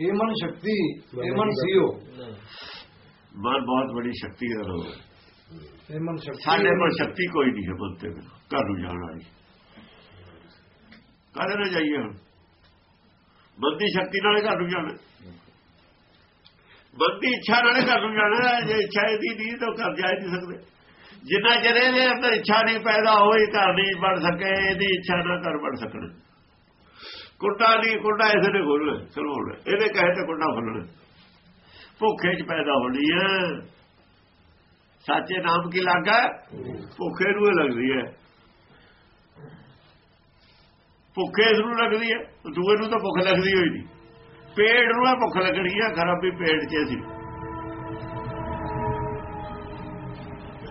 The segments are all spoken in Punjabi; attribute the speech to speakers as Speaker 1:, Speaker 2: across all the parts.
Speaker 1: ਇਹ ਮਨ ਸ਼ਕਤੀ ਇਹ ਮਨ ਸੀਓ
Speaker 2: ਮਨ ਬਹੁਤ ਬੜੀ ਸ਼ਕਤੀ ਦਾ ਰੋਗ ਹੈ।
Speaker 1: ਇਹ ਮਨ ਸ਼ਕਤੀ।
Speaker 2: ਸਾਡੇ ਕੋਲ ਸ਼ਕਤੀ ਕੋਈ ਨਹੀਂ ਹੈ ਬੰਦੇ ਵਿੱਚ ਘਰ ਨੂੰ ਜਾਣ ਵਾਲੀ। ਕਾਹਦੇ ਨਾਲ ਜਾਈਏ ਹੁਣ। ਬੰਦੀ ਸ਼ਕਤੀ ਨਾਲੇ ਘਰ ਨੂੰ ਜਾਣਾ। ਬੰਦੀ ਇੱਛਾ ਨਾਲੇ ਘਰ ਨੂੰ ਜਾਣਾ। ਜੇ ਇੱਛਾ ਇਹਦੀ ਨਹੀਂ ਤਾਂ ਘਰ ਜਾ ਨਹੀਂ ਸਕਦੇ। ਜਿੰਨਾ ਚਿਰ ਇਹਦੇ ਅੰਦਰ ਇੱਛਾ ਨਹੀਂ ਪੈਦਾ ਹੋਈ ਘਰ ਨਹੀਂ ਬਣ ਸਕੇ। ਇਹਦੀ ਇੱਛਾ ਨਾ ਘਰ ਬਣ ਸਕਣ। ਕੁੰਡਾ ਨਹੀਂ ਕੁੰਡਾ ਇਸੇ ਨੇ ਖੋਲਣਾ ਖਲੋਣਾ ਇਹਦੇ ਕਹੇ ਤੇ ਕੁੰਡਾ ਖੋਲਣਾ ਭੁੱਖੇ ਚ ਪੈਦਾ ਹੋਣੀ ਹੈ ਸੱਚੇ ਨਾਮ ਕੀ ਲਾਗਾ? ਭੁੱਖੇ ਨੂੰ ਹੀ ਲੱਗਦੀ ਹੈ। ਭੁੱਖੇ ਇਸ ਨੂੰ ਲੱਗਦੀ ਹੈ, ਦੂਏ ਨੂੰ ਤਾਂ ਭੁੱਖ ਲੱਗਦੀ ਹੋਈ ਨਹੀਂ। ਪੇਟ ਨੂੰ ਇਹ ਭੁੱਖ ਲੱਗਣੀ ਹੈ ਖਰਾਬੀ ਪੇਟ 'ਚ ਸੀ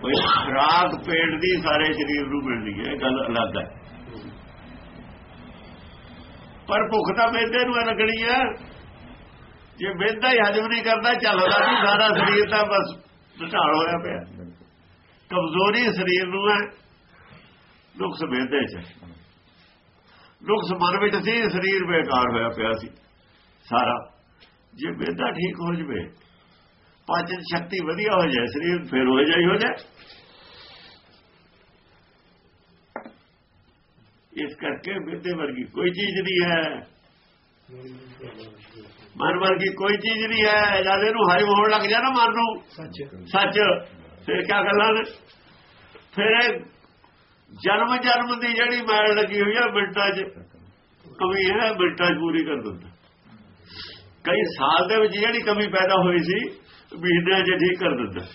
Speaker 2: ਕੋਈ ਖਰਾਕ ਪੇਟ ਦੀ ਸਾਰੇ ਸਰੀਰ ਨੂੰ ਮਿਲਦੀ ਹੈ, ਇਹ ਗੱਲ ਅਲੱਗ ਹੈ। ਪਰ ਭੁੱਖ ਤਾਂ ਮੈਦੇ ਨੂੰ ਹੀ ਲੱਗਣੀ ਹੈ ਜੇ ਮੈਦਾ ਹੀ ਹਜਮ ਨਹੀਂ ਕਰਦਾ ਚੱਲਦਾ ਨਹੀਂ ਸਾਰਾ ਸਰੀਰ ਤਾਂ ਬਸ ਢਾਲ ਹੋਇਆ ਪਿਆ। ਕਮਜ਼ੋਰੀ ਸਰੀਰ ਨੂੰ ਹੈ ਨੁਕਸ ਮੈਦੇ 'ਚ। ਨੁਕਸ ਮਨ ਵਿੱਚ ਸੀ, ਸਰੀਰ ਬੇਕਾਰ ਹੋਇਆ ਪਿਆ ਸੀ। ਸਾਰਾ। ਜੇ ਵੇਦਾ ਠੀਕ ਹੋ ਜਵੇ ਪਾਚਨ ਸ਼ਕਤੀ ਵਧੀਆ ਹੋ ਜਾਏ, ਸਰੀਰ ਫਿਰ ਹੋ ਜਾਈ ਹੋ ਜਾਏ। ਇਸ ਕਰਕੇ ਮੈਦੇ ਵਰਗੀ ਕੋਈ ਚੀਜ਼ ਨਹੀਂ ਹੈ। ਮਨ ਵਰਗੀ ਕੋਈ ਚੀਜ਼ ਨਹੀਂ ਹੈ। ਜਦ ਇਹਨੂੰ ਹਜਮ ਹੋਣ ਲੱਗ ਜਾ ਨਾ ਮਨ ਨੂੰ
Speaker 1: ਸੱਚ।
Speaker 2: ਸੱਚ। ਫਿਰ ਕੀ ਗੱਲਾਂ ਨੇ? ਫਿਰ ਜਨਮ ਜਨਮ ਦੀ ਜਿਹੜੀ ਮੈਲ ਲੱਗੀ ਹੋਈ ਆ ਮਿੰਟਾਂ 'ਚ ਕਮੀ ਹੈ ਮਿੰਟਾਂ 'ਚ ਪੂਰੀ ਕਰ ਦਿੰਦਾ। ਕਈ ਸਾਲ ਦੇ ਵਿੱਚ ਜਿਹੜੀ ਕਮੀ ਪੈਦਾ ਹੋਈ ਸੀ ਮਹੀਨਿਆਂ 'ਚ ਠੀਕ ਕਰ ਦਿੰਦਾ।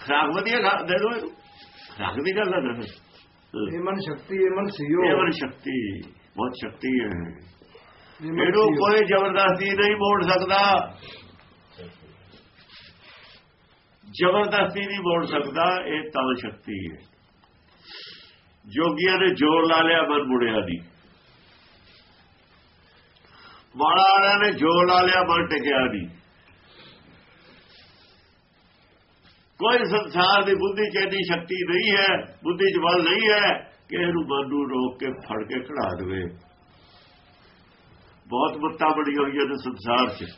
Speaker 2: ਖਰਾਕ ਵਧੀਆ ਦੇ ਦੋ। ਖੁਰਾਕ ਦੀ ਗੱਲ ਹੈ ਨਾ।
Speaker 1: ਇਹ ਮਨ ਸ਼ਕਤੀ ਇਹ ਮਨ ਸੀਓ
Speaker 2: ਇਹ ਵਾਲੀ ਸ਼ਕਤੀ ਬਹੁਤ ਸ਼ਕਤੀ ਹੈ। ਇਹਨੂੰ। ਕੋਈ ਜ਼ਬਰਦਸਤੀ ਨਹੀਂ ਮੋੜ ਸਕਦਾ। ਜ਼ਬਰਦਸਤੀ ਨਹੀਂ ਮੋੜ ਸਕਦਾ ਇਹ ਤਾਂ ਸ਼ਕਤੀ ਹੈ। ਜੋਗੀਆਂ ਨੇ ਜ਼ੋਰ ਲਾ ਲਿਆ ਮਨ ਮੁੜਿਆ ਦੀ ਮਾੜਾ ਵਾਲਿਆਂ ਨੇ ਜ਼ੋਰ ਲਾ ਲਿਆ ਮਨ ਟਿਕਿਆ ਦੀ ਕੋਈ ਸੰਸਾਰ ਦੀ ਬੁੱਧੀ ਚ ਇੰਨੀ ਸ਼ਕਤੀ ਨਹੀਂ ਹੈ, ਬੁੱਧੀ ਚ ਬਲ ਨਹੀਂ ਹੈ ਕਿ ਇਹਨੂੰ ਮਨ ਨੂੰ ਰੋਕ ਕੇ ਫੜ ਕੇ ਖੜਾ ਦੇਵੇ। ਬਹੁਤ ਮੱਤਾਂ ਬੜੀਆਂ ਹੋਈਆਂ ਨੇ ਸੰਸਾਰ 'ਚ।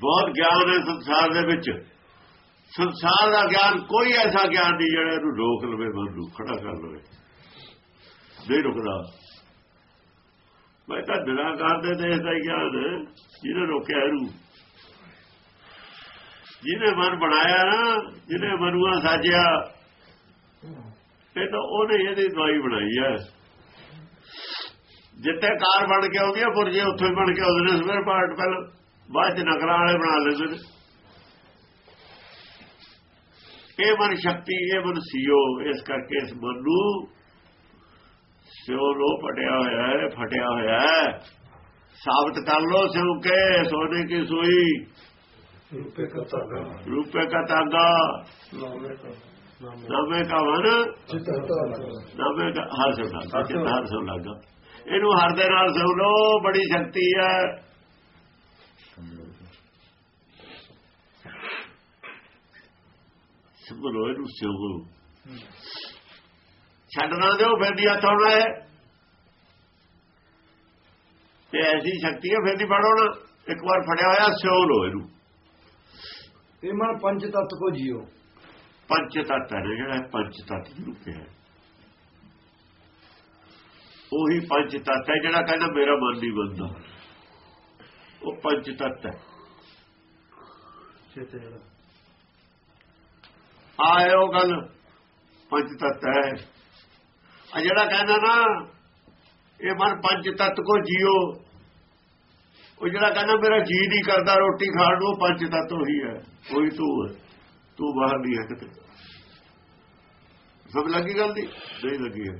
Speaker 2: ਬਹੁਤ ਗਿਆਨ ਹੈ ਸੰਸਾਰ ਦੇ ਵਿੱਚ। ਸੰਸਾਰ ਦਾ ਗਿਆਨ ਕੋਈ ਐਸਾ ਗਿਆਨ ਨਹੀਂ ਜਿਹੜਾ ਇਹਨੂੰ ਰੋਕ ਲਵੇ ਮਨ ਨੂੰ ਖੜਾ ਕਰ ਲਵੇ। ਨਹੀਂ ਰੁਕਦਾ। ਮੈਂ ਤਾਂ ਨਿਰਾਕਾਰ ਦੇ ਦੇਸ਼ ਦਾ ਹੀ ਗਿਆਨ। ਜਿਹਨੇ ਰੋਕਿਆ ਇਹਨੂੰ। ਜਿਹਨੇ ਮਨ ਬਣਾਇਆ ਨਾ, ਜਿਹਨੇ ਮਨੂਆ ਸਾਜਿਆ, ਇਹ ਤਾਂ ਉਹਨੇ ਇਹਦੀ ਦਵਾਈ ਬਣਾਈ ਹੈ। ਜਿੱਥੇ ਕਾਰ ਬਣ ਕੇ ਆਉਂਦੀ ਹੈ, ਪੁਰਜੇ ਉੱਥੇ ਬਣ ਕੇ ਆਉਂਦੇ ਨੇ, ਸਵੇਰ ਪਾਰਟ ਪਹਿਲਾਂ, ਬਾਅਦ ਚ ਨਕਰਾਂ ਵਾਲੇ ਬਣਾ ਲੈਂਦੇ ਨੇ। ਇਹ ਮਨ ਸ਼ਕਤੀ, ਇਹ ਮਨ ਸੀਓ, ਇਸ ਕਰਕੇ ਇਸ ਮਨ ਨੂੰ ਸਿਓ ਲੋ ਫਟਿਆ ਹੋਇਆ ਹੈ, ਫਟਿਆ ਹੋਇਆ ਹੈ। ਸਾਬਤ ਕਰ ਲੋ ਸਿਉ ਕੇ, ਸੋਨੇ ਕੀ ਸੋਈ।
Speaker 1: ਰੂਪੇ ਕਾ ਤਾਗਾ
Speaker 2: ਰੂਪੇ ਕਾ ਤਾਗਾ
Speaker 1: ਨਾਮੇ ਕਾ
Speaker 2: ਨਾਮੇ ਕਾ ਵਨ
Speaker 1: ਚਿਤ ਹਤਾ
Speaker 2: ਨਾਮੇ ਕਾ ਹਰ ਸੋ ਲੱਗਾ ਚਿੱਤ ਹਰ ਸੋ ਲੱਗਾ ਇਹਨੂੰ ਹਰ ਦੇ ਨਾਲ ਸੁਣ ਲੋ ਬੜੀ ਸ਼ਕਤੀ ਹੈ। ਸੁਣੋ ਇਹਨੂੰ ਸੁਣੋ ਛੱਡਣਾ ਦਿਓ ਫਿਰ ਦੀ ਹੱਥ ਆਉਣਾ ਹੈ। ਤੇ ਐਸੀ ਸ਼ਕਤੀ ਹੈ ਫਿਰ ਦੀ ਫੜੋਣਾ ਇੱਕ ਵਾਰ ਫੜਿਆ ਹੋਇਆ ਸਿਓ ਲੋ ਇਹਨੂੰ
Speaker 1: ਇਹ ਮਨ ਪੰਜ ਤੱਤ ਕੋ ਜੀਓ।
Speaker 2: ਪੰਜ ਤੱਤ ਹੈ ਜਿਹੜਾ ਪੰਜ ਤੱਤ ਜਿਹਨੂੰ ਕਿਹਾ ਉਹੀ ਪੰਜ ਤੱਤ ਹੈ ਜਿਹੜਾ ਕਹਿੰਦਾ ਮੇਰਾ ਮਨ ਨਹੀਂ ਬੰਦਾ ਉਹ ਪੰਜ ਤੱਤ ਹੈ। ਆਇਓ ਗੱਲ ਪੰਜ ਤੱਤ ਹੈ। ਆ ਜਿਹੜਾ ਕਹਿੰਦਾ ਨਾ ਇਹ ਮਨ ਪੰਜ ਤੱਤ ਕੋ ਜੀਓ। ਉਹ ਜਿਹੜਾ ਕਹਿੰਦਾ ਮੇਰਾ ਜੀ ਨਹੀਂ ਕਰਦਾ ਰੋਟੀ ਖਾਣ ਨੂੰ ਪੰਜ ਤੱਤ ਉਹੀ ਹੈ। ਉਹੀ ਤੂੰ ਹੈ। ਤੂੰ ਬਾਹਰ ਨਹੀਂ ਹੈ ਕਿਤੇ। ਸਭ ਲੱਗੀ ਗੱਲ ਦੀ? ਨਹੀਂ ਲੱਗੀ ਹੈ।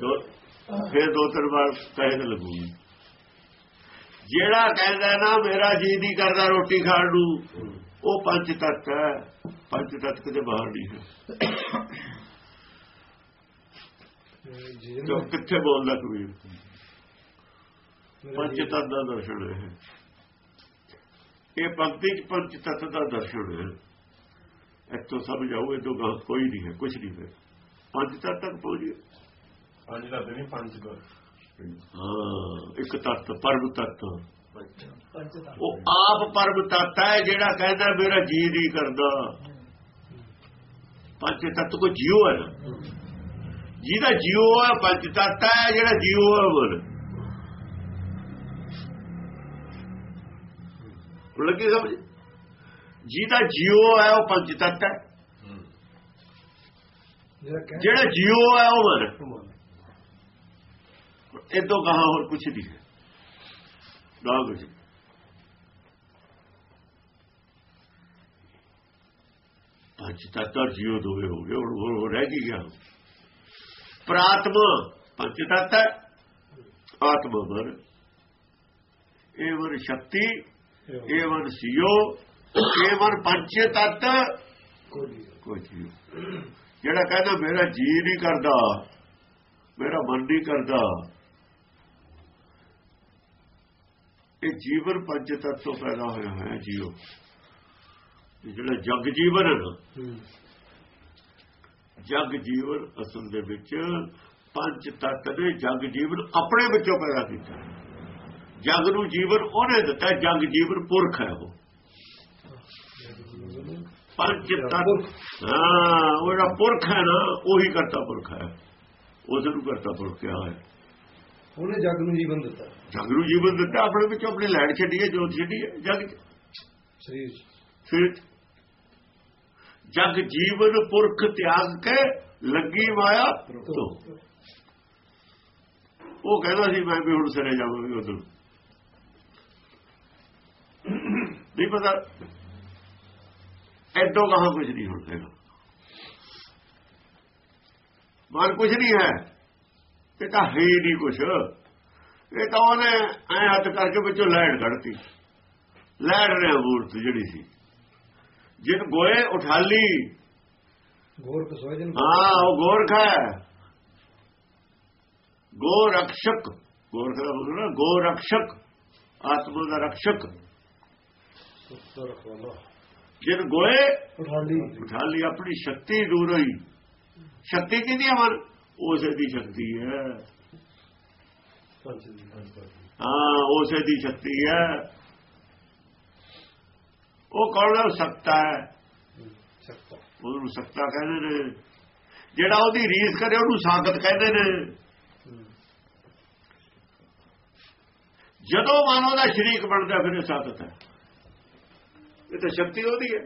Speaker 2: ਦੋ ਫਿਰ ਦੋ ਤਿੰਨ ਵਾਰ ਕਹੇ ਤੇ ਲੱਗੂਗੀ ਜਿਹੜਾ ਕਹਿੰਦਾ ਨਾ ਮੇਰਾ ਜੀ ਨਹੀਂ ਕਰਦਾ ਰੋਟੀ ਖਾਣ ਨੂੰ ਉਹ ਪੰਜ ਤੱਤ ਹੈ। ਪੰਜ ਤੱਤ ਕਿਤੇ ਬਾਹਰ ਨਹੀਂ ਹੈ।
Speaker 1: ਜੀ
Speaker 2: ਜੋ ਕਿੱਥੇ ਬੋਲਦਾ ਕਬੀਰ ਪੰਜ ਤੱਤ ਦਾ ਦਰਸ਼ਨ ਹੈ ਇਹ ਪੰਕਤੀ ਚ ਪੰਜ ਤੱਤ ਦਾ ਦਰਸ਼ਨ ਹੈ ਇੱਥੋਂ ਸਮਝ ਆਓ ਇਹ ਤੋਂ ਗਾਂ ਕੋਈ ਨਹੀਂ ਹੈ ਕੁਝ ਨਹੀਂ ਹੈ। ਪੰਜ ਤੱਤ ਤੱਕ ਪਹੁੰਚ ਗਏ।
Speaker 3: ਪੰਜ ਦਾ ਨਹੀਂ ਪੰਜ ਦਾ
Speaker 2: ਹਾਂ ਇੱਕ ਤੱਤ ਪਰਮ ਤੱਤ।
Speaker 1: ਪੰਜ ਤੱਤ
Speaker 2: ਉਹ ਆਪ ਪਰਮ ਤੱਤ ਹੈ ਜਿਹੜਾ ਕਹਿੰਦਾ ਮੇਰਾ ਜੀ ਨਹੀਂ ਕਰਦਾ। ਪੰਜ ਤੱਤ ਕੋ ਜਿਉ ਹੈ ਨਾ। ਜਿਹਦਾ ਜਿਉ ਹੈ ਪੰਜ ਤੱਤ ਹੈ ਜਿਹੜਾ ਜਿਉ ਹੈ ਬੋਲ। ਲੱਗੀ ਸਮਝ ਜਿਹਦਾ ਜਿਉ ਹੈ ਉਹ ਪੰਜ ਤੱਤ ਹੈ।
Speaker 1: ਜਿਹੜਾ
Speaker 2: ਜਿਉ ਹੈ ਉਹ ਮਨ ਇਹ ਤੋਂ ਕਹਾ ਹੋਰ ਕੁਝ ਨਹੀਂ ਹੈ। ਨਾ ਕੁਝ ਪੰਜ ਤੱਤ ਔਰ ਜਿਉ ਦੋਵੇਂ ਹੋ ਗਏ ਹੁਣ ਹੋਰ- ਰਹਿ ਕੀ ਗਿਆ? ਪ੍ਰਾਤਮਾ ਪੰਜ ਤੱਤ ਹੈ। ਆਤਮਾ ਮਨ ਇਹ ਵਰ ਸ਼ਕਤੀ ਇਹ ਵਰ ਸਿਓ ਇਹ ਵਰ ਪੰਜ ਤੱਤ।
Speaker 1: ਕੋਈ
Speaker 2: ਜਿਹੜਾ ਕਹਿੰਦਾ ਮੇਰਾ ਜੀ ਨਹੀਂ ਕਰਦਾ ਮੇਰਾ ਮਨ ਨਹੀਂ ਕਰਦਾ ਇਹ ਜੀਵਨ ਪੰਜ ਤੱਤ ਤੋਂ ਪੈਦਾ ਹੋਇਆ ਹੈ ਇਹ ਜਿਹੜਾ ਜਗ ਜੀਵਨ ਹੈ
Speaker 1: ਹੂੰ
Speaker 2: ਜਗ ਜੀਵਨ ਅਸਲ ਦੇ ਵਿੱਚ ਪੰਜ ਤੱਤ ਨੇ ਜਗ ਜੀਵਨ ਆਪਣੇ ਵਿੱਚੋਂ ਪੈਦਾ ਕੀਤਾ। ਜਗ ਨੂੰ ਜੀਵਨ ਉਹਨੇ ਦਿੱਤਾ ਜਗ ਜੀਵਨ ਪੁਰਖ ਹੈ ਉਹ। ਪੰਜ ਤੱਤ ਹਾਂ ਉਹ ਜਿਹੜਾ ਪੁਰਖ ਹੈ ਨਾ ਉਹੀ ਕਰਤਾ ਪੁਰਖ ਹੈ। ਉਸ ਨੂੰ ਕਰਤਾ ਪੁਰਖ ਕਿਹਾ ਹੈ
Speaker 1: ਉਹਨੇ ਜਗ ਨੂੰ ਜੀਵਨ ਦਿੱਤਾ।
Speaker 2: ਜਗ ਨੂੰ ਜੀਵਨ ਦਿੱਤਾ ਆਪਣੇ ਵਿੱਚ ਆਪਣੀ ਲੈਣ ਛੱਡੀਏ ਜੋਤ ਛੱਡੀਏ ਜਗ ਚ।
Speaker 1: ਸਰੀਰ
Speaker 2: ਜਗ ਜੀਵਨ ਪੁਰਖ ਤਿਆਗ ਕੇ ਲੱਗੀ ਮਾਇਆ ਤੋਂ। ਉਹ ਕਹਿੰਦਾ ਸੀ ਮੈਂ ਵੀ ਹੁਣ ਸਿਰੇ ਜਾਵਾਂਗੀ ਉਧਰ। ਨਹੀਂ ਪਤਾ ਐਡੋ ਕਹਾ ਕੁਝ ਨਹੀਂ ਹੈਗਾ ਮਨ ਕੁਝ ਨਹੀਂ ਹੈ। ਇਹ ਤਾਂ ਹੈ ਨਹੀਂ ਕੁਝ ਇਹ ਤਾਂ ਉਹਨੇ ਐ ਹੱਥ ਕਰਕੇ ਵਿੱਚੋਂ ਲੈਣ ਕੱਢਤੀ। ਲੈਣ ਰਿਹਾ ਮੂਰਤ ਜਿਹੜੀ ਸੀ। ਜਿਨ ਗੋਏ ਉਠਾਲੀ।
Speaker 1: ਗੋਰ ਕਸੋਏ ਜਨ
Speaker 2: ਹਾਂ ਉਹ ਗੋਰਖਾ ਹੈ। ਗੋ ਰਕਸ਼ਕ ਗੋਰਖ ਦਾ ਮਤਲਬ ਨਾ ਗੋ ਰਕਸ਼ਕ ਆਤਮਾ ਦਾ
Speaker 1: ਰਖਵਾਲਾ
Speaker 2: ਜਿਨ ਗੋਏ
Speaker 1: ਉਠਾਲੀ
Speaker 2: ਉਠਾਲੀ ਆਪਣੀ ਸ਼ਕਤੀ ਦੂਰ ਹੋਈ। ਸ਼ਕਤੀ ਕਿਹਦੀ ਮਨ ਉਸੇ ਦੀ ਸ਼ਕਤੀ ਹੈ। ਹਾਂ ਉਸੇ ਦੀ ਸ਼ਕਤੀ ਹੈ। ਉਹ ਕੌਣ ਹੈ? ਸਕਤਾ ਹੈ।
Speaker 1: ਸਕਤਾ
Speaker 2: ਉਹਨੂੰ ਸਕਤਾ ਕਹਿੰਦੇ ਨੇ। ਜਿਹੜਾ ਉਹਦੀ ਰੀਸ ਕਰੇ ਉਹਨੂੰ ਸਾਖਤ ਕਹਿੰਦੇ ਨੇ। ਜਦੋਂ ਮਨ ਉਹਦਾ ਸ਼ਰੀਕ ਬਣਦਾ ਫਿਰ ਸਾਖਤ ਹੈ। ਇਹ ਤਾਂ ਸ਼ਕਤੀ ਉਹਦੀ ਹੈ।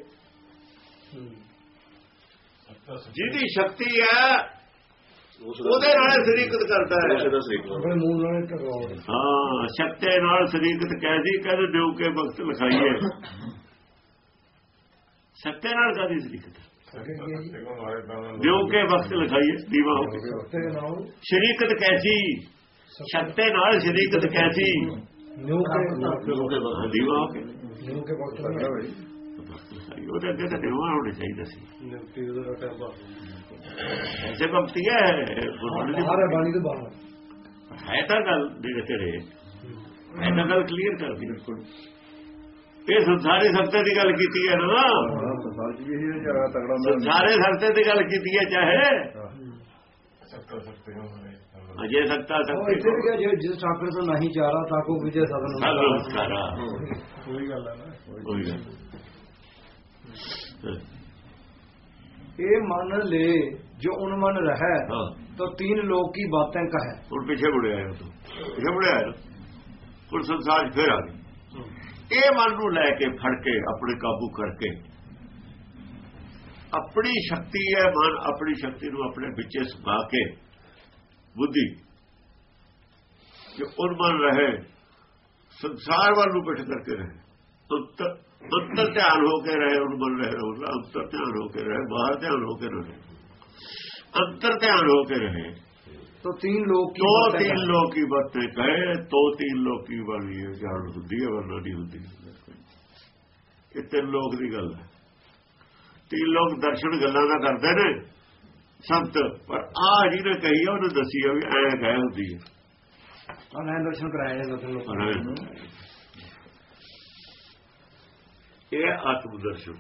Speaker 2: ਜਿਹਦੀ ਸ਼ਕਤੀ ਹੈ ਉਹਦੇ ਨਾਲ ਸ਼ਰੀਕਤ ਕਰਦਾ ਹੈ।
Speaker 1: ਆਪਣੇ ਮੂਲ ਨਾਲ ਟਕਰਾਉ
Speaker 2: ਹਾਂ ਸ਼ਕਤੀ ਨਾਲ ਸ਼ਰੀਕਤ ਕੈਸੀ ਕਹਿੰਦੇ ਦਿਉ ਕੇ ਵਕਤ ਲਿਖਾਈਏ। ਸ਼ਕਤੀ ਨਾਲ ਕਾਦੀ ਸ਼ਰੀਕਤ?
Speaker 1: ਅੱਗੇ ਕੀ
Speaker 2: ਵਕਤ ਲਿਖਾਈਏ ਦੀਵਾ ਸ਼ਰੀਕਤ ਕੈਸੀ ਸ਼ਕਤੀ ਨਾਲ ਸ਼ਰੀਕਤ ਕੈਸੀ
Speaker 1: ਨਿਉ ਕੇ
Speaker 2: ਹਾਂ, ਦੀਵਾ ਕੇ
Speaker 1: ਨਿਉ ਕੇ ਵਕਤ ਲਗਾ ਬਈ।
Speaker 2: ਉਹਦੇ ਅੱਗੇ ਤਾਂ ਦਿਵਾ ਹੋਣੇ ਚਾਹੀਦਾ ਸੀ
Speaker 1: ਨਿਉਤੀ ਉਹਦਾ ਬਾਅਦ
Speaker 2: ਐਸੇ ਭਗਤੀ ਹੈ ਦੀ
Speaker 1: ਹੈ ਬਾਣੀ ਤੋਂ ਬਾਹਰ
Speaker 2: ਹੈ ਤਾਂ ਗੱਲ ਜਿਹੜੇ ਤੇਰੇ ਹੈ ਤਾਂ ਗੱਲ ਕਲੀਅਰ ਕਰਦੀ ਬਿਲਕੁਲ ਇਹ ਸੰਸਾਰੀ ਸੱਤੇ ਦੀ ਗੱਲ ਕੀਤੀ ਹੈ ਨਾ
Speaker 3: ਸੱਚ ਵੀ ਇਹ ਜਰਾ ਤਗੜਾ ਹੁੰਦਾ
Speaker 2: ਸੰਸਾਰੇ ਸੱਤੇ ਦੀ ਗੱਲ ਕੀਤੀ ਹੈ ਚਾਹੇ ਅਜੇ ਸੱਤਾ
Speaker 1: ਅਜੇ
Speaker 2: ਸਕਤਾ ਸਕਤੀ
Speaker 1: ਇੱਥੇ ਵੀ ਕਿਹਾ ਜਿਸ ਠਾਕਰ ਤੋਂ ਨਹੀਂ ਜਾ ਚਾਰਾ ਤਾਂ ਕੋ ਵਿਜੇ ਸਦਨ
Speaker 2: ਨਮਸਕਾਰਾ
Speaker 1: ਕੋਈ ਗੱਲ ਹੈ ਨਾ।
Speaker 2: ਕੋਈ ਗੱਲ
Speaker 1: ਇਹ ਮਨ ਲੈ ਜੋ ਉਨ ਮਨ ਰਹੈ ਤਾਂ ਤੀਨ ਲੋਕ ਕੀ ਬਾਤਾਂ ਕਹੈ?
Speaker 2: ਹੁਣ ਪਿੱਛੇ ਮੁੜਿਆ ਆਇਆ ਤੂੰ। ਪਿੱਛੇ ਮੁੜਿਆ ਹੁਣ ਸੰਸਾਰ ਫੇਰ ਆ ਗਈ। ਇਹ ਮਨ ਨੂੰ ਲੈ ਕੇ ਫੜ ਕੇ ਆਪਣੇ ਕਾਬੂ ਕਰਕੇ। ਆਪਣੀ ਸ਼ਕਤੀ ਹੈ ਮਨ ਆਪਣੀ ਸ਼ਕਤੀ ਨੂੰ ਆਪਣੇ ਵਿੱਚ ਸਮਾ ਕੇ। ਬੁੱਧੀ। ਕਿ ਉਨਮਨ ਰਹੇ ਸੰਸਾਰ ਵੱਲ ਨੂੰ ਪਿੱਠ ਕਰਕੇ ਰਹੇ। ਅੰਤਰ ਧਿਆਨ ਹੋ ਕੇ ਰਹੇ ਉਨਮਨ ਰਹੇ ਉਹਦਾ ਅੰਤਰ ਧਿਆਨ ਹੋ ਕੇ ਰਹੇ ਬਾਹਰ ਧਿਆਨ ਹੋ ਕੇ ਰਹੇ। ਅੰਤਰ ਧਿਆਨ ਹੋ ਕੇ ਰਹੇ।
Speaker 1: ਤੋ ਤਿੰਨ ਲੋਕ
Speaker 2: ਕੀ
Speaker 1: ਤੋ
Speaker 2: ਤਿੰਨ ਲੋਕ ਕੀ ਤੇ ਕਹੇ ਤੋ ਤਿੰਨ ਲੋਕ ਕੀ ਵਾਲੀ ਜਾਣ ਹੁੰਦੀ ਹੈ ਵਰਨਾ ਨਹੀਂ ਹੁੰਦੀ ਇਹ ਤਿੰਨ ਲੋਕ ਦੀ ਗੱਲ ਹੈ। ਤਿੰਨ ਲੋਕ ਦਰਸ਼ਨ ਗੱਲਾਂ ਦਾ ਕਰਦੇ ਨੇ। ਸੰਤ ਪਰ ਆ ਜਿਹਨੇ ਕਹੀ ਆ ਉਹਨੂੰ ਦੱਸੀ ਆ ਵੀ ਐ ਕਹਿ ਹੁੰਦੀ ਹੈ
Speaker 1: ਉਹਨਾਂ ਨੇ ਦਰਸ਼ਨ ਕਰਾਏ ਲੋਕਾਂ
Speaker 2: ਨੂੰ ਇਹ ਆਤਮ ਦਰਸ਼ਨ।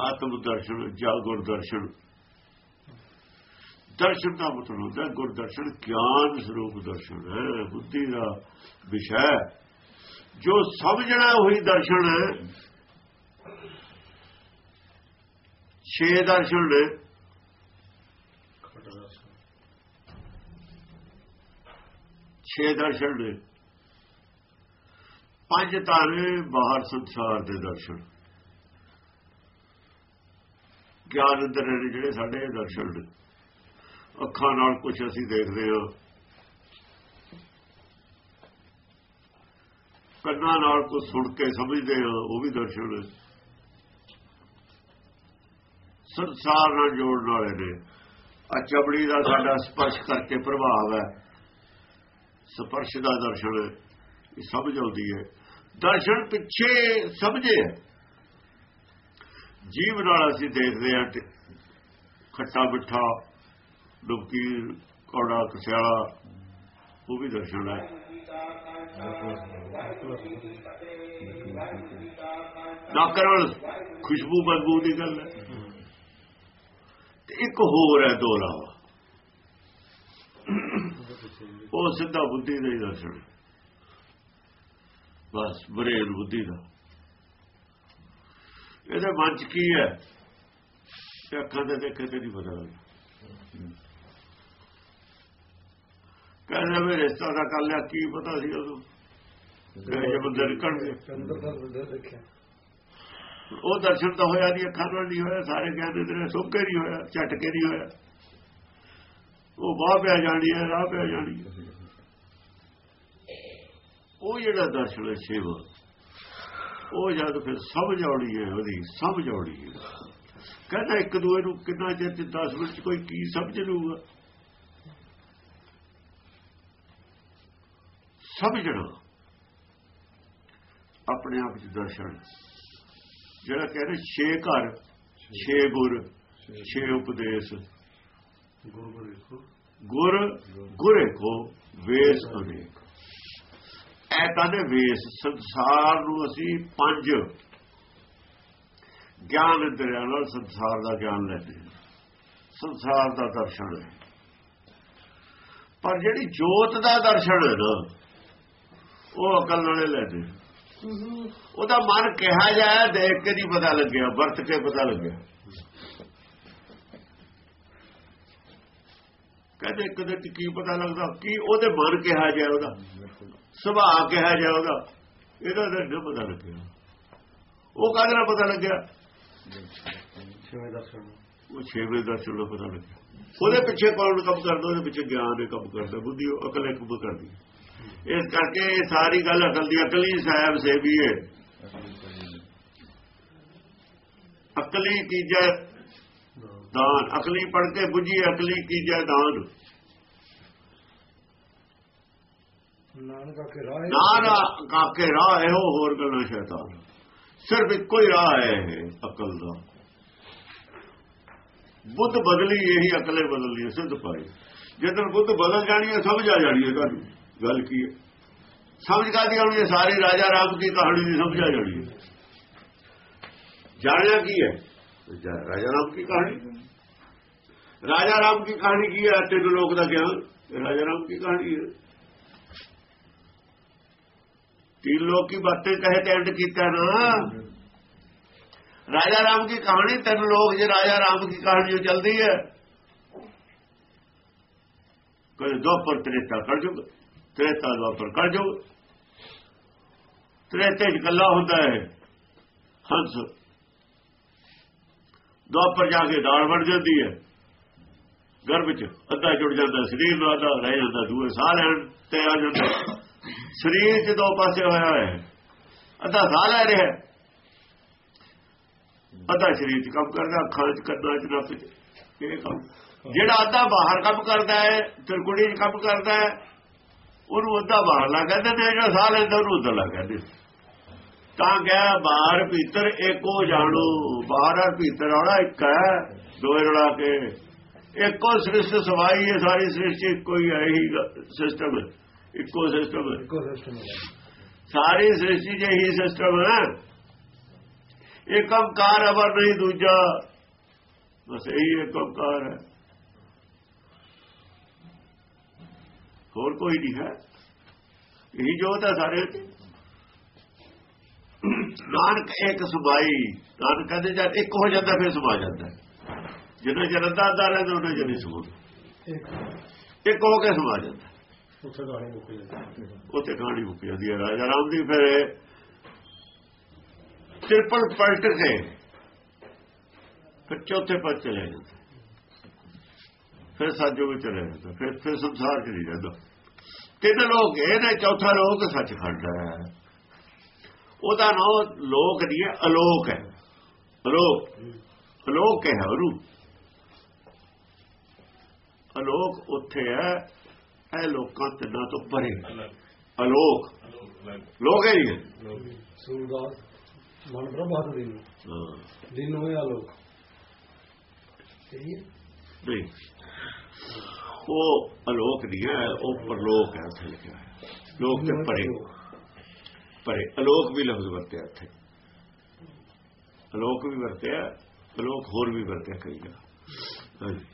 Speaker 2: ਆਤਮ ਦਰਸ਼ਨ ਜਾਂ ਗੁਰ ਦਰਸ਼ਨ ਦਰਸ਼ਨ ਦਾ ਮਤਲਬ ਹੁੰਦਾ ਗੁਰ ਦਰਸ਼ਨ ਗਿਆਨ ਸਰੂਪ ਦਰਸ਼ਨ ਹੈ ਬੁੱਧੀ ਦਾ ਵਿਸ਼ਾ ਜੋ ਸਮਝਣਾ ਉਹੀ ਦਰਸ਼ਨ ਹੈ ਛੇ ਦਰਸ਼ਨ ਨੇ ਛੇ ਦਰਸ਼ਨ ਨੇ ਪੰਜ ਤਾਰੇ ਬਾਹਰ ਸੰਸਾਰ ਦੇ ਦਰਸ਼ਨ ਗਿਆਨ ਅੰਦਰ ਨੇ ਜਿਹੜੇ ਸਾਡੇ ਦਰਸ਼ਨ ਨੇ ਅੱਖਾਂ ਨਾਲ ਕੁਝ ਅਸੀਂ ਦੇਖਦੇ ਹਾਂ ਕੰਨਾਂ ਨਾਲ ਕੁਝ ਸੁਣ ਕੇ ਸਮਝਦੇ ਹਾਂ ਉਹ ਵੀ ਦਰਸ਼ਨ ਹੈ ਸੰਸਾਰ ਨਾਲ ਜੋੜਨ ਵਾਲੇ ਨੇ। ਆ ਚਮੜੀ ਦਾ ਸਾਡਾ ਸਪਰਸ਼ ਕਰਕੇ ਪ੍ਰਭਾਵ ਹੈ। ਸਪਰਸ਼ ਦਾ ਦਰਸ਼ਨ ਇਹ ਸਮਝ ਆਉਂਦੀ ਹੈ। ਦਰਸ਼ਨ ਪਿੱਛੇ ਸਮਝੇ। ਹੈ। ਜੀਵ ਨਾਲ ਅਸੀਂ ਦੇਖਦੇ ਹਾਂ ਖੱਟਾ ਮਿੱਠਾ, ਡੁਬਕੀ, ਕੌੜਾ ਕਸਿਆਲਾ ਉਹ ਵੀ ਦਰਸ਼ਨ ਹੈ। ਨਾ ਕਰਨ ਖੁਸ਼ਬੂ ਬਦਬੂ ਦੀ ਗੱਲ ਹੈ। ਇੱਕ ਹੋਰ ਹੈ ਦੋਰਾ। ਉਹ ਸਿੱਧਾ ਬੁੱਧੀ ਦਾ ਹੀ ਦਰਸ਼ਨ। ਬਸ ਬਰੇਲ ਬੁੱਧੀ ਦਾ। ਇਹਦੇ ਮਨ ਚ ਕੀ ਹੈ? ਅੱਖਾਂ ਦੇ ਦੇਖੇ ਤੇ ਨਹੀਂ ਪਤਾ ਲੱਗਦਾ। ਕਹਿੰਦੇ ਵੀ ਰਿਸ਼ਤਾ ਦਾ ਕਰ ਲਿਆ ਕੀ ਪਤਾ ਸੀ ਉਦੋਂ ਜੇ ਬੰਦੇ ਨਿਕਲਣਗੇ।
Speaker 1: ਅੰਦਰ ਦਾ ਬੰਦੇ ਦੇਖਿਆ
Speaker 2: ਉਹ ਦਰਸ਼ਨ ਤਾਂ ਹੋਇਆ ਨਹੀਂ, ਅੱਖਾਂ ਨਾਲ ਨਹੀਂ ਹੋਇਆ, ਸਾਰੇ ਕਹਿੰਦੇ ਤੇਰੇ ਸੁੱਕੇ ਨਹੀਂ ਹੋਇਆ ਝਟ ਕੇ ਨਹੀਂ ਹੋਇਆ। ਉਹ ਬਾਹ ਪਿਆ ਜਾਣੀ ਹੈ, ਰਾਹ ਪਿਆ ਜਾਣੀ ਹੈ। ਉਹ ਜਿਹੜਾ ਦਰਸ਼ਨ ਹੈ ਸ਼ਿਵ, ਉਹ ਜਦ ਫਿਰ ਸਮਝ ਆਉਣੀ ਹੈ ਉਹਦੀ, ਸਮਝ ਆਉਣੀ ਹੈ। ਕਹਿੰਦਾ ਇੱਕ ਦੂਏ ਨੂੰ ਕਿੰਨਾ ਚਿਰ ਚ 10 ਮਿੰਟ ਚ ਕੋਈ ਕੀ ਸਮਝ ਲੂਗਾ ਸਮਝਣਾ, ਆਪਣੇ ਆਪ ਚ ਦਰਸ਼ਨ। ਜਿਹੜਾ ਕਹਿੰਦੇ ਛੇ ਘਰ ਛੇ ਗੁਰ ਛੇ ਉਪਦੇਸ਼।
Speaker 1: ਗੁਰੂ
Speaker 2: ਗੁਰ ਗੁਰੇ ਕੋ ਵੇਸ ਅਨੇਕ ਐ ਤਾਂ ਨੇ ਵੇਸ ਸੰਸਾਰ ਨੂੰ ਅਸੀਂ ਪੰਜ ਗਿਆਨ ਦਰਿਆ ਨਾਲ ਸੰਸਾਰ ਦਾ ਗਿਆਨ ਲੈਂਦੇ ਹਾਂ। ਸੰਸਾਰ ਦਾ ਦਰਸ਼ਨ ਹੈ। ਪਰ ਜਿਹੜੀ ਜੋਤ ਦਾ ਦਰਸ਼ਨ ਹੈ ਨਾ ਉਹ ਅਕਲ ਨਾਲੇ ਲੈਂਦੇ ਉਹਦਾ ਮਨ ਕਿਹਾ ਜਾਇਆ ਦੇਖ ਕੇ ਨਹੀਂ ਪਤਾ ਲੱਗਿਆ ਵਰਤ ਕੇ ਪਤਾ ਲੱਗਿਆ। ਕਦੇ ਤੇ ਕੀ ਪਤਾ ਲੱਗਦਾ? ਕੀ ਉਹਦੇ ਮਨ ਕਿਹਾ ਜਾਏ ਉਹਦਾ? ਸੁਭਾਅ ਕਿਹਾ ਜਾਏ ਉਹਦਾ? ਇਹਦਾ ਤਾਂ ਨਹੀਂ ਪਤਾ ਲੱਗਿਆ। ਉਹ ਕਾਹਦੇ ਨਾਲ ਪਤਾ ਲੱਗਿਆ? ਉਹ ਛੇਵੇਂ ਦਰਸ਼ਨ ਦਾ ਪਤਾ ਲੱਗਿਆ। ਉਹਦੇ ਪਿੱਛੇ ਕੌਣ ਕੰਮ ਕਰਦਾ? ਉਹਦੇ ਪਿੱਛੇ ਗਿਆਨ ਦੇ ਕੰਮ ਕਰਦਾ। ਬੁੱਧੀ ਉਹ ਅਕਲ ਇੱਕ ਕੰਮ ਕਰਦੀ। ਇਸ ਕਰਕੇ ਇਹ ਸਾਰੀ ਗੱਲ ਅਕਲ ਦੀ ਅਕਲੀ ਸਾਹਿਬ ਸੇਵੀ ਹੈ ਅਕਲੀ ਕੀਜੈ ਦਾਨ। ਅਕਲੀ ਪੜ ਕੇ ਬੁੱਝੀ ਅਕਲੀ ਕੀਜੈ ਦਾਨ।
Speaker 1: ਨਾਨਕ ਕੇ ਰਾਹ
Speaker 2: ਨਾ ਨਾ ਕਾਕੇ ਰਾਹ ਇਹੋ ਹੋਰ ਗੱਲਾਂ ਸ਼ੈਤਾਨ। ਸਿਰਫ ਇੱਕੋ ਹੀ ਰਾਹ ਹੈ ਅਕਲ ਦਾ। ਬੁੱਧ ਬਦਲੀ ਇਹੀ ਅਕਲੇ ਬਦਲਣੀ ਹੈ ਸਿੱਧ ਪਾਈ ਜਦੋਂ ਬੁੱਧ ਬਦਲ ਜਾਣੀ ਹੈ ਸਮਝ ਆ ਜਾਣੀ ਹੈ ਤੁਹਾਨੂੰ। ਗੱਲ ਕੀ ਹੈ ਸਮਝ ਕਾਦੀ ਆਉਣੀ ਹੈ ਸਾਰੀ ਰਾਜਾ ਰਾਮ ਦੀ ਕਹਾਣੀ ਦੀ ਸਮਝ ਆ ਜਾਣੀ ਹੈ ਜਾਣਿਆ ਕੀ ਹੈ ਜਾ- ਰਾਜਾ ਰਾਮ ਦੀ ਕਹਾਣੀ ਰਾਜਾ ਰਾਮ ਦੀ ਕਹਾਣੀ ਕੀ ਹੈ ਤਿੰਨ ਲੋਕ ਦਾ ਗਿਆਨ ਇਹ ਰਾਜਾ ਰਾਮ ਦੀ ਕਹਾਣੀ ਹੈ तीन लोग की बातें कहे तो एंड किया ना राजा राम की कहानी तीन लोग जो राजा राम की कहानी जो चलती है कभी द्वापर त्रेता कर ਤ੍ਰੇਤਾ ਦਾ ਕਰ ਜੋ ਤ੍ਰੇਤੇ ਚ ਗੱਲਾ ਹੁੰਦਾ ਹੈ। ਹੰਸ। ਦੁਆਪਰ ਜਾ ਕੇ ਦਾਲ ਵੜ ਜਾਂਦੀ ਹੈ। ਗਰਭ ਚ ਅੱਧਾ ਜੁੜ ਜਾਂਦਾ, ਸਰੀਰ ਨਾਲ ਅੱਧਾ ਰਹਿ ਜਾਂਦਾ, ਦੂਏ ਸਾਹ ਲੈਣ ਤੇ ਆ ਜਾਂਦਾ। ਸਰੀਰ ਚ ਦੋ ਪਾਸੇ ਹੋਇਆ ਹੈ। ਅੱਧਾ ਸਾਹ ਲੈ ਰਿਹਾ ਅੱਧਾ ਸਰੀਰ ਚ ਕੰਮ ਕਰਦਾ, ਅੱਖਾਂ ਚ ਕਰਦਾ ਚ, ਨੱਕ ਚ। ਇਹ ਕੰਮ। ਜਿਹੜਾ ਅੱਧਾ ਬਾਹਰ ਕੰਮ ਕਰਦਾ ਹੈ ਤਿਰਗੁੜੀ ਚ ਕੰਮ ਕਰਦਾ ਹੈ ਉਹਨੂੰ ਅੱਧਾ ਬਾਹਰ ਲਾ ਕਹਿੰਦੇ ਨੇ ਜਿਹੜਾ ਸਾਹ ਲੈਂਦਾ ਉਹਨੂੰ ਉੱਧਰ ਲਾ ਕਹਿੰਦੇ। ਤਾਂ ਗਿਆ ਬਾਹਰ ਭੀਤਰ ਏਕੋ ਜਾਣੋ ਬਾਹਰ ਔਰ ਭੀਤਰ ਆਉਣਾ ਇੱਕ ਹੈ ਦੋਏ ਰਲਾ ਕੇ। ਇੱਕੋ ਸ੍ਰਿਸ਼ਟ ਸਵਾਈ ਹੈ ਸਾਰੀ ਸ੍ਰਿਸ਼ਟੀ ਇੱਕੋ ਹੀ ਹੈ ਸਿਸਟਮ ਹੈ। ਇੱਕੋ ਸਿਸਟਮ ਹੈ।
Speaker 1: ਇੱਕੋ ਸਿਸਟਮ ਹੈ।
Speaker 2: ਸਾਰੀ ਸ੍ਰਿਸ਼ਟੀ 'ਚ ਇਹੀ ਸਿਸਟਮ ਹੈ। ਏਕੰਕਾਰ ਅਵਰ ਨਹੀਂ ਦੂਜਾ। ਬਸ ਇਹੀ ਏਕੰਕਾਰ ਹੈ। ਹੋਰ ਕੋਈ ਨਹੀਂ ਹੈ। ਇਹੀ ਜੋਤ ਹੈ ਸਾਰੇ। ਨਾਨਕ ਇੱਕ ਸਮਾਈ ਨਾਨਕ ਕਹਿੰਦੇ ਜਦ ਇੱਕ ਹੋ ਜਾਂਦਾ ਫਿਰ ਸਮਾ ਜਾਂਦਾ। ਜਿੰਨਾ ਜਨਤਾ ਦਾ ਰਹਿੰਦਾ ਉਹਨਾਂ ਜਨੀ ਸਮਾ ਇੱਕ। ਹੋ ਕੇ ਸਮਾ ਜਾਂਦਾ।
Speaker 1: ਉੱਥੇ ਗਾਣੇ ਮੁੱਕ ਜਾਂਦੇ
Speaker 2: ਉੱਥੇ ਕਹਾਣੀ ਮੁੱਕ ਜਾਂਦੀ ਹੈ ਰਾਜਾ ਰਾਮ ਦੀ ਫਿਰ ਟ੍ਰਿਪਲ ਪਲਟ ਕੇ ਫਿਰ ਚੌਥੇ ਪਦ ਚਲੇ ਜਾਂਦਾ। ਫਿਰ ਸਾਜੋ ਵਿੱਚ ਚਲੇ ਜਾਂਦਾ ਫਿਰ ਫਿਰ ਸੰਸਾਰ ਚ ਨਹੀਂ ਰਹਿੰਦਾ। ਤਿੰਨ ਲੋਕ ਇਹ ਨੇ ਚੌਥਾ ਲੋਕ ਸੱਚਖੰਡ ਹੈ। ਉਹਦਾ ਨਾਮ ਲੋਕ ਨਹੀਂ ਹੈ ਅਲੋਕ ਹੈ। ਅਲੋਕ ਅਲੋਕ ਹੈ ਉਹਨੂੰ ਅਲੋਕ ਉੱਥੇ ਹੈ ਇਹ ਲੋਕਾਂ ਤਿੰਨਾਂ ਤੋਂ ਪਰੇ। ਅਲੋਕ। ਲੋਕ ਹੈ ਹੈ।
Speaker 1: ਸੂਰਦਾਸ ਮਨ ਪ੍ਰਭਾਤ ਦਿਨ। ਦਿਨ ਹੋਇਆ ਲੋਕ
Speaker 2: ਨਹੀਂ ਉਹ ਅਲੋਕ ਨਹੀਂ ਹੈ, ਉਹ ਪਰਲੋਕ ਹੈ, ਉੱਥੇ ਲਿਖਿਆ ਹੈ। ਲੋਕ ਤੇ ਪਰੇ। ਪਰੇ। ਅਲੋਕ ਵੀ ਲਫ਼ਜ਼ ਵਰਤਿਆ ਇੱਥੇ। ਅਲੋਕ ਵੀ ਵਰਤਿਆ, ਅਲੋਕ ਹੋਰ ਵੀ ਵਰਤਿਆ ਕਈ ਜਗ੍ਹਾ। ਹਾਂਜੀ।